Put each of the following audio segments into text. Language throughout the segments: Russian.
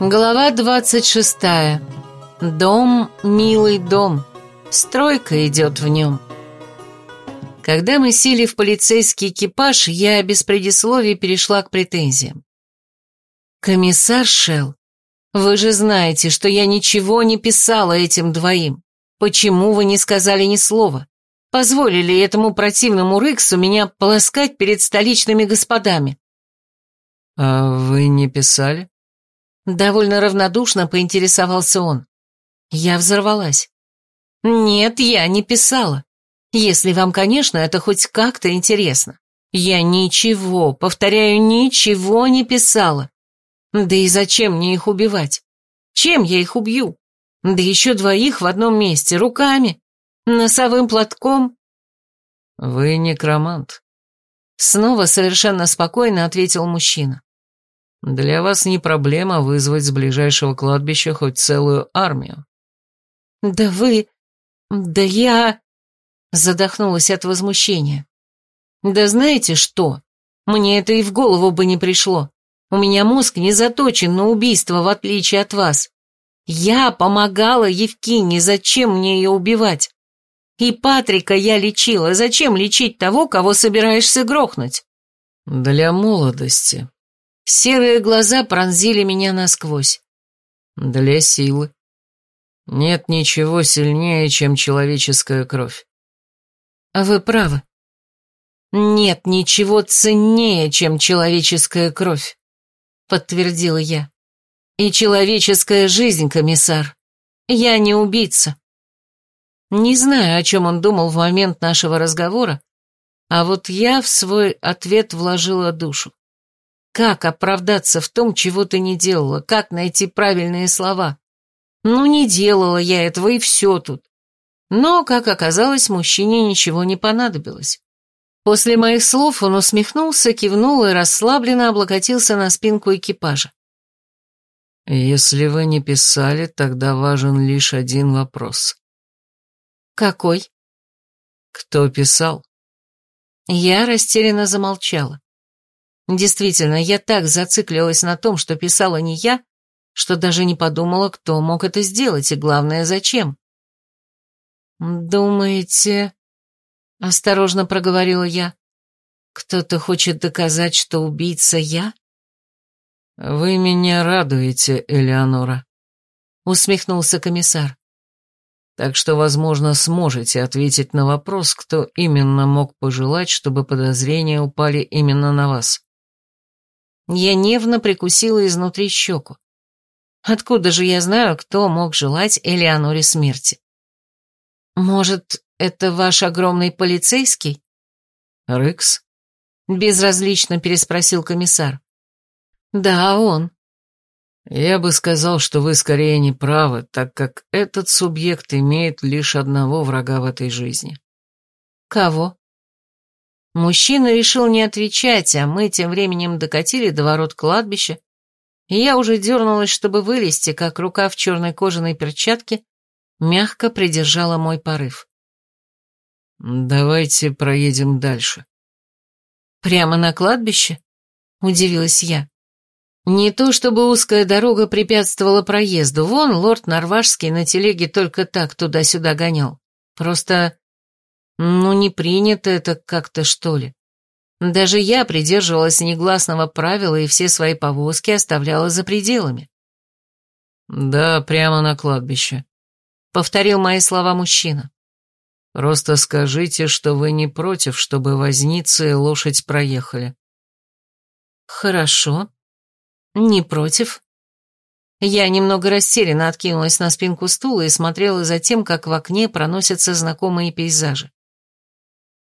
Глава 26. Дом, милый дом. Стройка идет в нем. Когда мы сели в полицейский экипаж, я без предисловий перешла к претензиям. «Комиссар Шелл, вы же знаете, что я ничего не писала этим двоим. Почему вы не сказали ни слова? Позволили этому противному Рыксу меня полоскать перед столичными господами?» «А вы не писали?» Довольно равнодушно поинтересовался он. Я взорвалась. «Нет, я не писала. Если вам, конечно, это хоть как-то интересно. Я ничего, повторяю, ничего не писала. Да и зачем мне их убивать? Чем я их убью? Да еще двоих в одном месте, руками, носовым платком». «Вы некромант», — снова совершенно спокойно ответил мужчина. Для вас не проблема вызвать с ближайшего кладбища хоть целую армию. Да вы... Да я... Задохнулась от возмущения. Да знаете что? Мне это и в голову бы не пришло. У меня мозг не заточен на убийство, в отличие от вас. Я помогала Евкине, зачем мне ее убивать? И Патрика я лечила, зачем лечить того, кого собираешься грохнуть? Для молодости, Серые глаза пронзили меня насквозь. Для силы. Нет ничего сильнее, чем человеческая кровь. А вы правы. Нет ничего ценнее, чем человеческая кровь, подтвердила я. И человеческая жизнь, комиссар. Я не убийца. Не знаю, о чем он думал в момент нашего разговора, а вот я в свой ответ вложила душу. Как оправдаться в том, чего ты не делала? Как найти правильные слова? Ну, не делала я этого, и все тут. Но, как оказалось, мужчине ничего не понадобилось. После моих слов он усмехнулся, кивнул и расслабленно облокотился на спинку экипажа. «Если вы не писали, тогда важен лишь один вопрос». «Какой?» «Кто писал?» Я растерянно замолчала. Действительно, я так зациклилась на том, что писала не я, что даже не подумала, кто мог это сделать, и главное, зачем. «Думаете...» — осторожно проговорила я. «Кто-то хочет доказать, что убийца я?» «Вы меня радуете, Элеонора», — усмехнулся комиссар. «Так что, возможно, сможете ответить на вопрос, кто именно мог пожелать, чтобы подозрения упали именно на вас». Я нервно прикусила изнутри щеку. Откуда же я знаю, кто мог желать Элеоноре смерти? Может, это ваш огромный полицейский? Рыкс? Безразлично переспросил комиссар. Да, он. Я бы сказал, что вы скорее не правы, так как этот субъект имеет лишь одного врага в этой жизни. Кого? Мужчина решил не отвечать, а мы тем временем докатили до ворот кладбища, и я уже дернулась, чтобы вылезти, как рука в черной кожаной перчатке мягко придержала мой порыв. «Давайте проедем дальше». «Прямо на кладбище?» — удивилась я. Не то чтобы узкая дорога препятствовала проезду, вон лорд Норвашский на телеге только так туда-сюда гонял. Просто ну, не принято это как-то, что ли. Даже я придерживалась негласного правила и все свои повозки оставляла за пределами. «Да, прямо на кладбище», — повторил мои слова мужчина. «Просто скажите, что вы не против, чтобы возницы и лошадь проехали». «Хорошо. Не против». Я немного растерянно откинулась на спинку стула и смотрела за тем, как в окне проносятся знакомые пейзажи.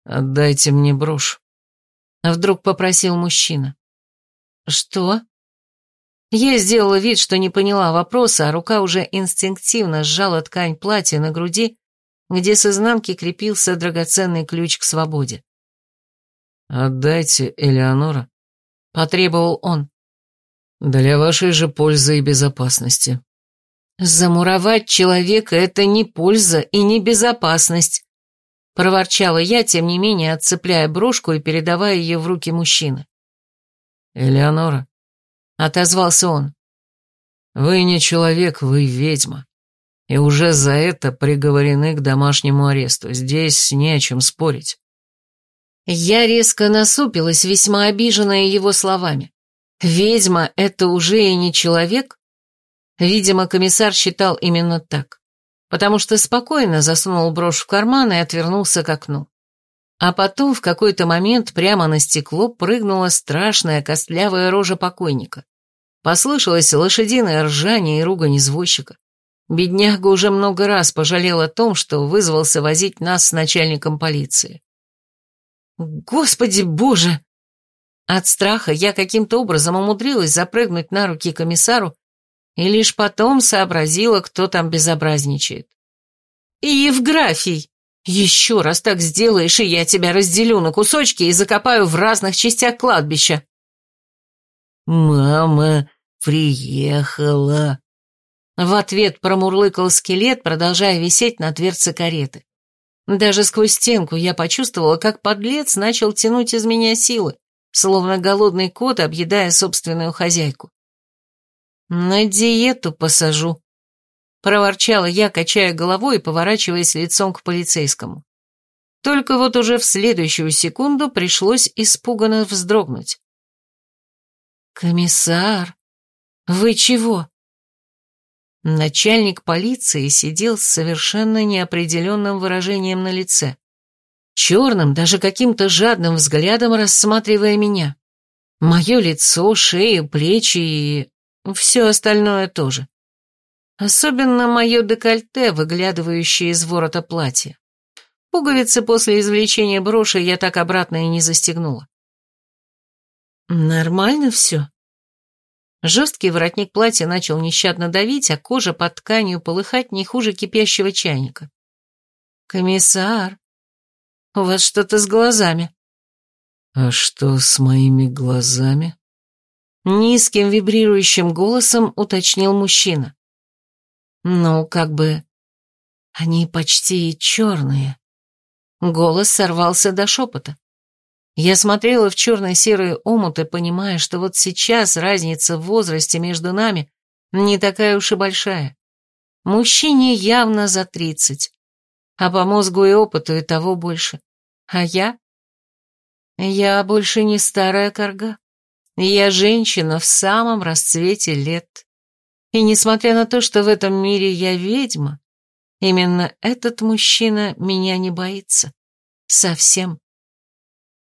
«Отдайте мне брошь», — вдруг попросил мужчина. «Что?» Я сделала вид, что не поняла вопроса, а рука уже инстинктивно сжала ткань платья на груди, где с изнанки крепился драгоценный ключ к свободе. «Отдайте, Элеонора», — потребовал он. «Для вашей же пользы и безопасности». «Замуровать человека — это не польза и не безопасность», Проворчала я, тем не менее, отцепляя брошку и передавая ее в руки мужчины. «Элеонора», — отозвался он. Вы не человек, вы ведьма. И уже за это приговорены к домашнему аресту. Здесь не о чем спорить. Я резко насупилась, весьма обиженная его словами. Ведьма — это уже и не человек? Видимо, комиссар считал именно так, потому что спокойно засунул брошь в карман и отвернулся к окну. А потом в какой-то момент прямо на стекло прыгнула страшная костлявая рожа покойника. Послышалось лошадиное ржание и ругань извозчика. Бедняга уже много раз пожалел о том, что вызвался возить нас с начальником полиции. «Господи боже!» От страха я каким-то образом умудрилась запрыгнуть на руки комиссару и лишь потом сообразила, кто там безобразничает. «И Евграфий! Еще раз так сделаешь, и я тебя разделю на кусочки и закопаю в разных частях кладбища!» «Мама приехала!» В ответ промурлыкал скелет, продолжая висеть на дверце кареты. Даже сквозь стенку я почувствовала, как подлец начал тянуть из меня силы, словно голодный кот, объедая собственную хозяйку. «На диету посажу», — проворчала я, качая головой и поворачиваясь лицом к полицейскому. Только вот уже в следующую секунду пришлось испуганно вздрогнуть. «Комиссар, вы чего?» Начальник полиции сидел с совершенно неопределенным выражением на лице. Черным, даже каким-то жадным взглядом рассматривая меня. Мое лицо, шею, плечи и... все остальное тоже. Особенно мое декольте, выглядывающее из ворота платья. Пуговицы после извлечения броши я так обратно и не застегнула. «Нормально все?» Жесткий воротник платья начал нещадно давить, а кожа под тканью полыхать не хуже кипящего чайника. «Комиссар, у вас что-то с глазами». «А что с моими глазами?» Низким вибрирующим голосом уточнил мужчина. «Ну, как бы... Они почти черные». Голос сорвался до шепота. Я смотрела в черно-серые омуты, понимая, что вот сейчас разница в возрасте между нами не такая уж и большая. Мужчине явно за тридцать, а по мозгу и опыту и того больше. А я? Я больше не старая корга. Я женщина в самом расцвете лет. И несмотря на то, что в этом мире я ведьма, именно этот мужчина меня не боится. Совсем.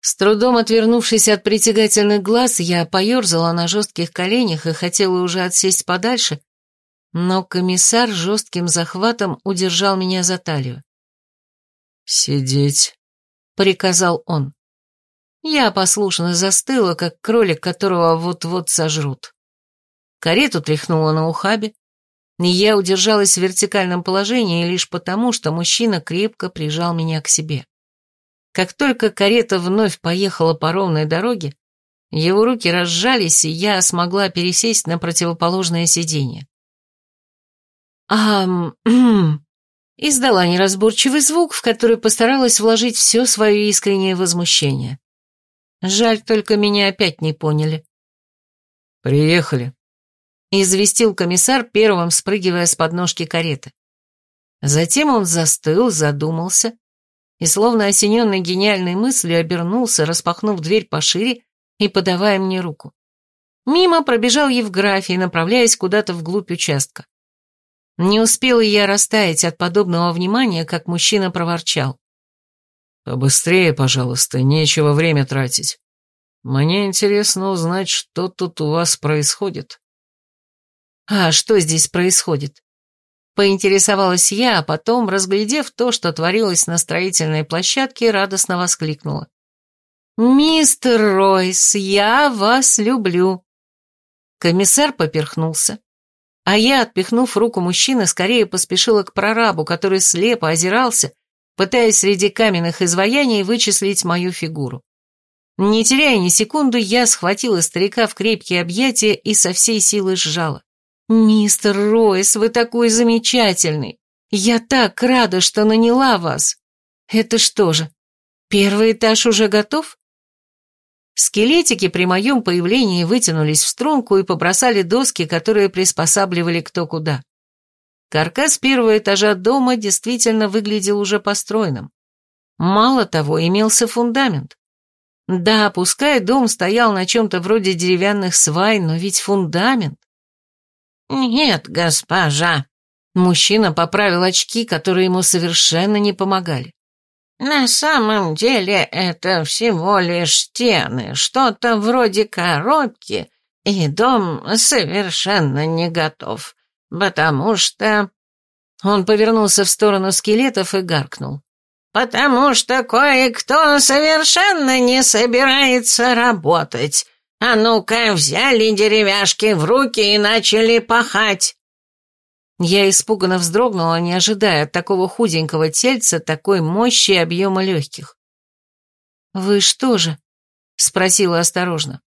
С трудом отвернувшись от притягательных глаз, я поерзала на жестких коленях и хотела уже отсесть подальше, но комиссар жестким захватом удержал меня за талию. «Сидеть», — приказал он. Я послушно застыла, как кролик, которого вот-вот сожрут. Карету тряхнула на ухабе, я удержалась в вертикальном положении лишь потому, что мужчина крепко прижал меня к себе. Как только карета вновь поехала по ровной дороге, его руки разжались, и я смогла пересесть на противоположное сиденье. «Ам... издала неразборчивый звук, в который постаралась вложить все свое искреннее возмущение. Жаль, только меня опять не поняли. «Приехали», — известил комиссар, первым спрыгивая с подножки кареты. Затем он застыл, задумался, и, словно осененный гениальной мыслью, обернулся, распахнув дверь пошире и подавая мне руку. Мимо пробежал Евграфий, направляясь куда-то вглубь участка. Не успела я растаять от подобного внимания, как мужчина проворчал. «Побыстрее, пожалуйста, нечего время тратить. Мне интересно узнать, что тут у вас происходит». «А что здесь происходит?» Поинтересовалась я, а потом, разглядев то, что творилось на строительной площадке, радостно воскликнула. «Мистер Ройс, я вас люблю!» Комиссар поперхнулся, а я, отпихнув руку мужчины, скорее поспешила к прорабу, который слепо озирался, пытаясь среди каменных изваяний вычислить мою фигуру. Не теряя ни секунды, я схватила старика в крепкие объятия и со всей силы сжала. «Мистер Ройс, вы такой замечательный! Я так рада, что наняла вас! Это что же, первый этаж уже готов?» Скелетики при моем появлении вытянулись в струнку и побросали доски, которые приспосабливали кто куда. Каркас первого этажа дома действительно выглядел уже построенным. Мало того, имелся фундамент. Да, пускай дом стоял на чем-то вроде деревянных свай, но ведь фундамент. «Нет, госпожа», Мужчина поправил очки, которые ему совершенно не помогали. «На самом деле это всего лишь стены, что-то вроде коробки, и дом совершенно не готов, потому что...» Он повернулся в сторону скелетов и гаркнул. «Потому что кое-кто совершенно не собирается работать. А ну-ка, взяли деревяшки в руки и начали пахать». Я испуганно вздрогнула, не ожидая от такого худенького тельца такой мощи и объема легких. «Вы что же?» — спросила осторожно.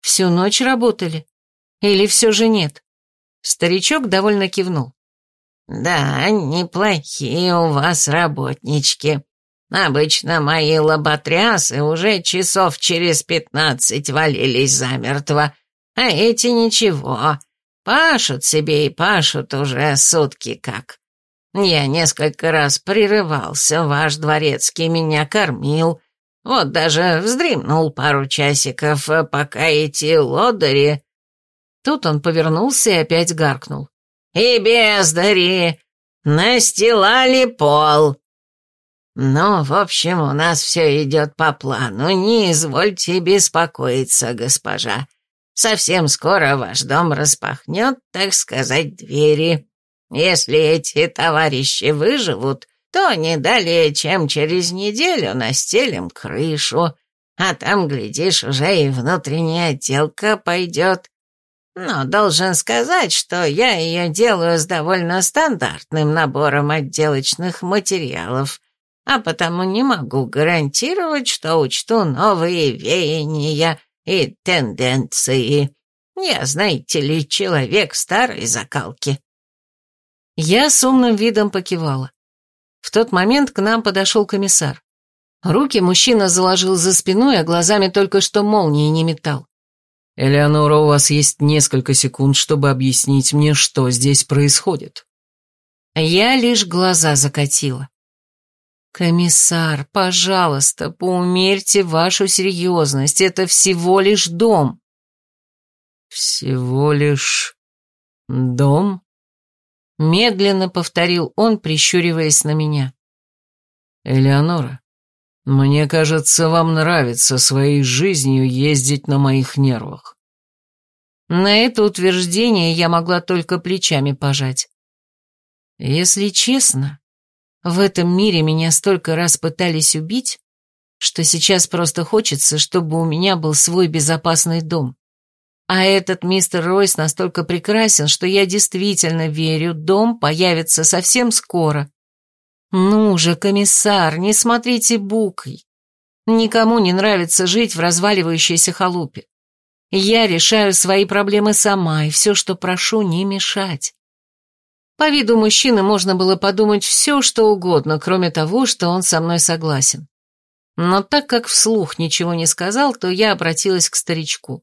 «Всю ночь работали? Или все же нет?» Старичок довольно кивнул. «Да, неплохие у вас работнички. Обычно мои лоботрясы уже часов через пятнадцать валились замертво, а эти ничего, Пашут себе и пашут уже сутки как. Я несколько раз прерывался, ваш дворецкий меня кормил, вот даже вздремнул пару часиков, пока эти лодыри...» Тут он повернулся и опять гаркнул. «И бездари! Настилали пол!» «Ну, в общем, у нас все идет по плану, не извольте беспокоиться, госпожа. Совсем скоро ваш дом распахнет, так сказать, двери. Если эти товарищи выживут, то не далее, чем через неделю настелим крышу, а там, глядишь, уже и внутренняя отделка пойдет. Но должен сказать, что я ее делаю с довольно стандартным набором отделочных материалов, а потому не могу гарантировать, что учту новые веяния и тенденции. Я, знаете ли, человек старой закалки». Я с умным видом покивала. В тот момент к нам подошел комиссар. Руки мужчина заложил за спиной, а глазами только что молнии не метал. «Элеонора, у вас есть несколько секунд, чтобы объяснить мне, что здесь происходит». Я лишь глаза закатила. «Комиссар, пожалуйста, поумерьте вашу серьезность, это всего лишь дом». «Всего лишь дом?» Медленно повторил он, прищуриваясь на меня. «Элеонора, мне кажется, вам нравится своей жизнью ездить на моих нервах». На это утверждение я могла только плечами пожать. Если честно, в этом мире меня столько раз пытались убить, что сейчас просто хочется, чтобы у меня был свой безопасный дом. А этот мистер Ройс настолько прекрасен, что я действительно верю, дом появится совсем скоро. Ну же, комиссар, не смотрите букой. Никому не нравится жить в разваливающейся халупе. Я решаю свои проблемы сама, и все, что прошу, не мешать. По виду мужчины можно было подумать все, что угодно, кроме того, что он со мной согласен. Но так как вслух ничего не сказал, то я обратилась к старичку.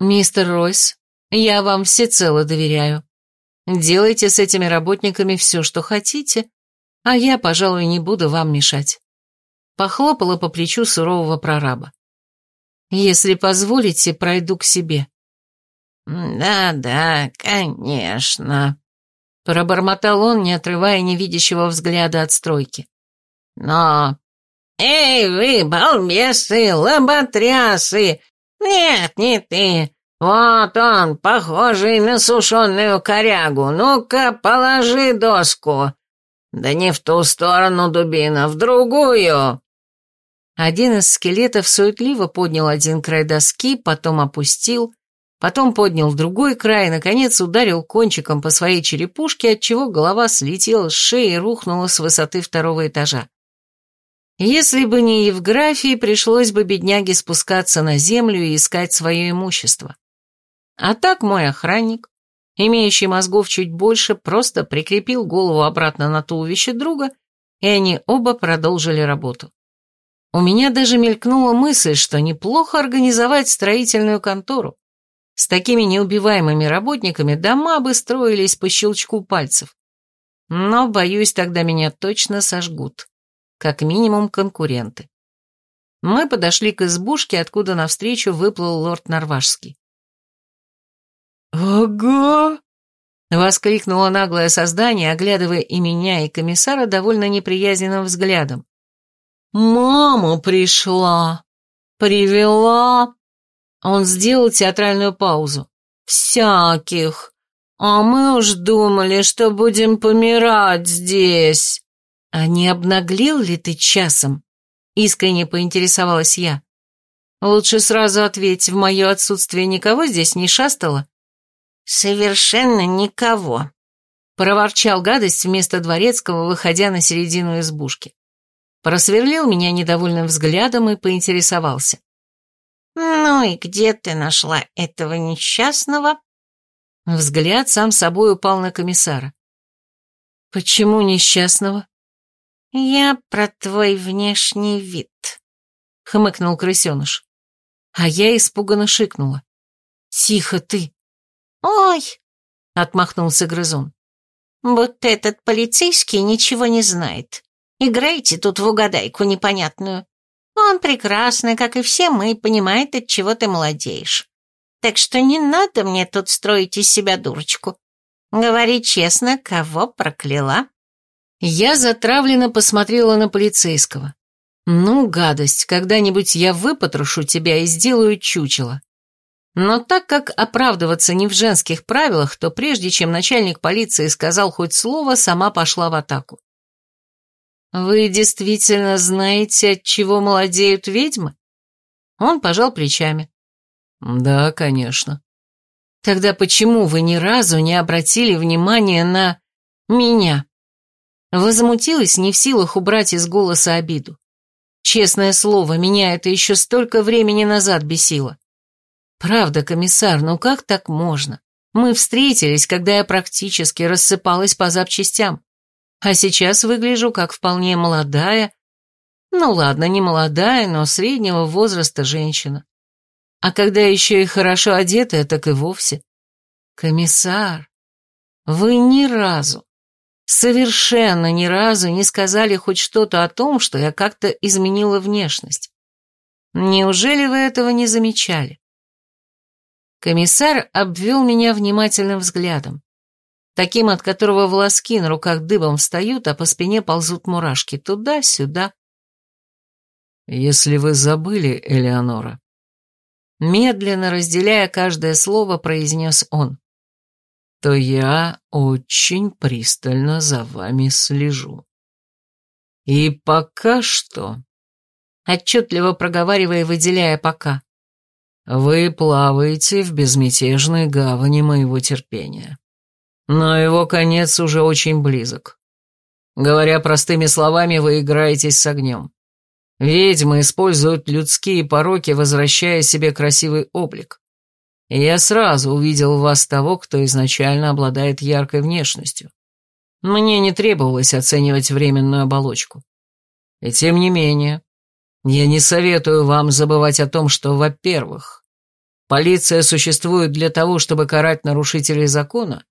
«Мистер Ройс, я вам всецело доверяю. Делайте с этими работниками все, что хотите, а я, пожалуй, не буду вам мешать». Похлопала по плечу сурового прораба. «Если позволите, пройду к себе». «Да-да, конечно», Пробормотал он, не отрывая невидящего взгляда от стройки. «Но... Эй, вы, балбесы, лоботрясы! Нет, не ты! Вот он, похожий на сушеную корягу. Ну-ка, положи доску. Да не в ту сторону, дубина, в другую!» Один из скелетов суетливо поднял один край доски, потом опустил, потом поднял другой край и, наконец, ударил кончиком по своей черепушке, отчего голова слетела с шеи и рухнула с высоты второго этажа. Если бы не Евграфии, пришлось бы бедняге спускаться на землю и искать свое имущество. А так мой охранник, имеющий мозгов чуть больше, просто прикрепил голову обратно на туловище друга, и они оба продолжили работу. У меня даже мелькнула мысль, что неплохо организовать строительную контору. С такими неубиваемыми работниками дома бы строились по щелчку пальцев. Но, боюсь, тогда меня точно сожгут. Как минимум конкуренты. Мы подошли к избушке, откуда навстречу выплыл лорд Норвашский. «Ага!» — воскликнуло наглое создание, оглядывая и меня, и комиссара довольно неприязненным взглядом. «Мама пришла! Привела!» Он сделал театральную паузу. «Всяких! А мы уж думали, что будем помирать здесь!» «А не обнаглел ли ты часом?» Искренне поинтересовалась я. «Лучше сразу ответь, в мое отсутствие никого здесь не шастало?» «Совершенно никого», — проворчал гадость вместо дворецкого, выходя на середину избушки. Просверлил меня недовольным взглядом и поинтересовался. «Ну и где ты нашла этого несчастного?» Взгляд сам собой упал на комиссара. «Почему несчастного?» «Я про твой внешний вид», — хмыкнул крысеныш. А я испуганно шикнула. «Тихо ты!» «Ой!» — отмахнулся грызун. «Будто этот полицейский ничего не знает. Играйте тут в угадайку непонятную. Он прекрасный, как и все мы, понимает, от чего ты молодеешь. Так что не надо мне тут строить из себя дурочку. Говори честно, кого прокляла?» Я затравленно посмотрела на полицейского. «Ну, гадость, когда-нибудь я выпотрошу тебя и сделаю чучело. Но так как оправдываться не в женских правилах, то прежде чем начальник полиции сказал хоть слово, сама пошла в атаку. «Вы действительно знаете, от чего молодеют ведьмы?» Он пожал плечами. «Да, конечно». «Тогда почему вы ни разу не обратили внимания на... меня?» Возмутилась, не в силах убрать из голоса обиду. Честное слово, меня это еще столько времени назад бесило. «Правда, комиссар, ну как так можно? Мы встретились, когда я практически рассыпалась по запчастям, а сейчас выгляжу как вполне молодая, ну ладно, не молодая, но среднего возраста женщина. А когда еще и хорошо одетая, так и вовсе. Комиссар, вы ни разу, совершенно ни разу не сказали хоть что-то о том, что я как-то изменила внешность. Неужели вы этого не замечали? Комиссар обвел меня внимательным взглядом, таким, от которого волоски на руках дыбом встают, а по спине ползут мурашки туда-сюда. «Если вы забыли, Элеонора», медленно разделяя каждое слово, произнес он, то я очень пристально за вами слежу. И пока что, отчетливо проговаривая выделяя «пока», вы плаваете в безмятежной гавани моего терпения. Но его конец уже очень близок. Говоря простыми словами, вы играетесь с огнем. Ведьмы используют людские пороки, возвращая себе красивый облик. И я сразу увидел в вас того, кто изначально обладает яркой внешностью. Мне не требовалось оценивать временную оболочку. И тем не менее, я не советую вам забывать о том, что, во-первых, полиция существует для того, чтобы карать нарушителей закона,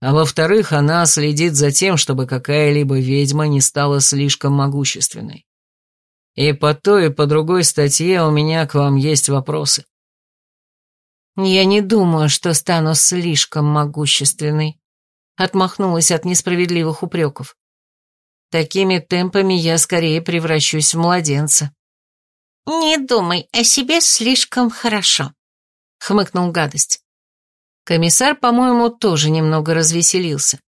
а во-вторых, она следит за тем, чтобы какая-либо ведьма не стала слишком могущественной. И по той и по другой статье у меня к вам есть вопросы. «Я не думаю, что стану слишком могущественной», — отмахнулась от несправедливых упреков. Такими темпами я скорее превращусь в младенца. «Не думай о себе слишком хорошо», — хмыкнул гадость. Комиссар, по-моему, тоже немного развеселился.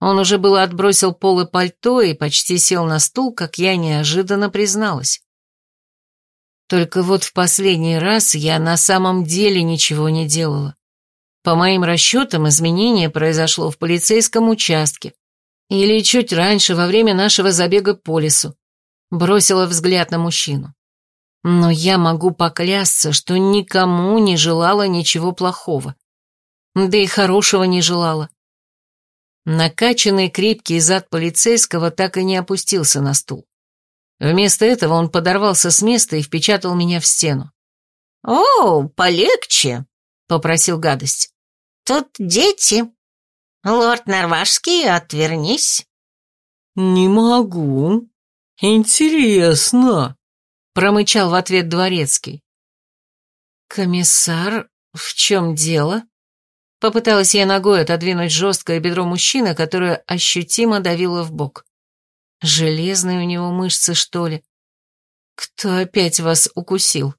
Он уже было отбросил полы пальто и почти сел на стул, как я неожиданно призналась. Только вот в последний раз я на самом деле ничего не делала. По моим расчетам, изменение произошло в полицейском участке, или чуть раньше, во время нашего забега по лесу. Бросила взгляд на мужчину. Но я могу поклясться, что никому не желала ничего плохого. Да и хорошего не желала. Накачанный крепкий зад полицейского так и не опустился на стул. Вместо этого он подорвался с места и впечатал меня в стену. «О, полегче», — попросил гадость. «Тут дети. Лорд Норвашский, отвернись». «Не могу. Интересно», — промычал в ответ дворецкий. «Комиссар, в чем дело?» Попыталась я ногой отодвинуть жесткое бедро мужчины, которое ощутимо давило в бок. Железные у него мышцы, что ли? Кто опять вас укусил?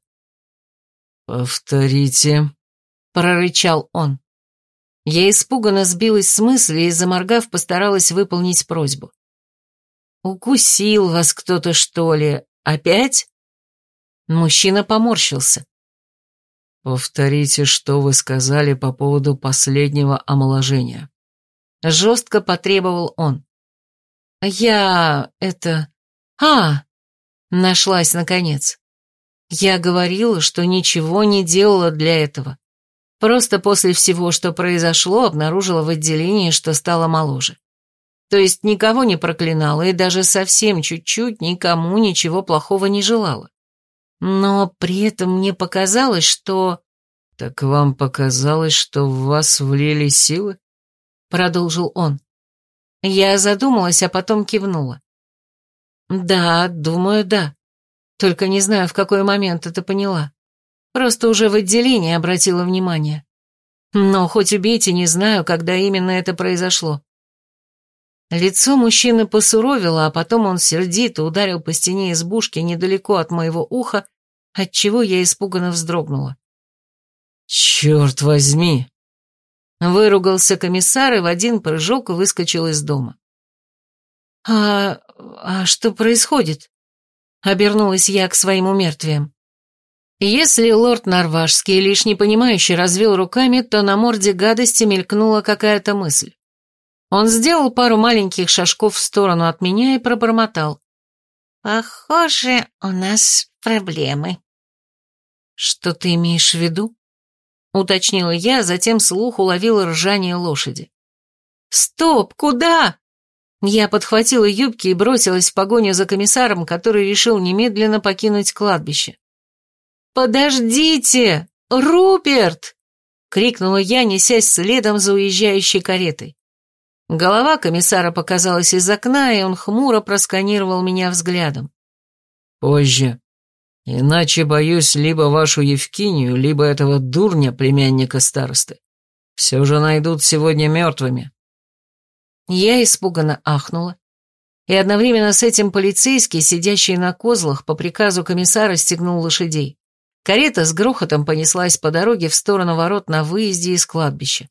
«Повторите», — прорычал он. Я испуганно сбилась с мысли и, заморгав, постаралась выполнить просьбу. «Укусил вас кто-то, что ли? Опять?» Мужчина поморщился. «Повторите, что вы сказали по поводу последнего омоложения». Жестко потребовал он. «Я... это... А!» Нашлась наконец. Я говорила, что ничего не делала для этого. Просто после всего, что произошло, обнаружила в отделении, что стала моложе. То есть никого не проклинала и даже совсем чуть-чуть никому ничего плохого не желала. Но при этом мне показалось, что... «Так вам показалось, что в вас влили силы?» Продолжил он. Я задумалась, а потом кивнула. «Да, думаю, да. Только не знаю, в какой момент это поняла. Просто уже в отделении обратила внимание. Но хоть убейте, не знаю, когда именно это произошло». Лицо мужчины посуровило, а потом он сердито ударил по стене избушки недалеко от моего уха, отчего я испуганно вздрогнула. «Черт возьми!» Выругался комиссар и в один прыжок выскочил из дома. «А... а что происходит?» Обернулась я к своим умертвиям. Если лорд Норвашский лишь непонимающе развел руками, то на морде гадости мелькнула какая-то мысль. Он сделал пару маленьких шажков в сторону от меня и пробормотал. «Похоже, у нас проблемы». «Что ты имеешь в виду?» Уточнила я, затем слух уловила ржание лошади. «Стоп! Куда?» Я подхватила юбки и бросилась в погоню за комиссаром, который решил немедленно покинуть кладбище. «Подождите! Руперт!» — крикнула я, несясь следом за уезжающей каретой. Голова комиссара показалась из окна, и он хмуро просканировал меня взглядом. «Позже. Иначе, боюсь, либо вашу Евкинию, либо этого дурня, племянника старосты. Все же найдут сегодня мертвыми». Я испуганно ахнула, и одновременно с этим полицейский, сидящий на козлах, по приказу комиссара стегнул лошадей. Карета с грохотом понеслась по дороге в сторону ворот на выезде из кладбища.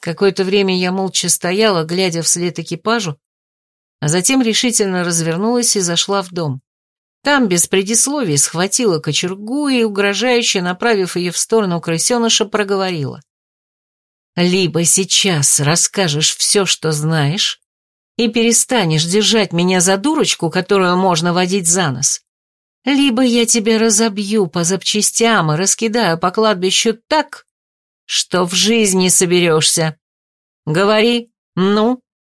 Какое-то время я молча стояла, глядя вслед экипажу, а затем решительно развернулась и зашла в дом. Там без предисловий схватила кочергу и, угрожающе направив ее в сторону крысеныша, проговорила. Либо сейчас расскажешь все, что знаешь, и перестанешь держать меня за дурочку, которую можно водить за нос, либо я тебя разобью по запчастям и раскидаю по кладбищу так, что в жизни соберешься. Говори, ну?»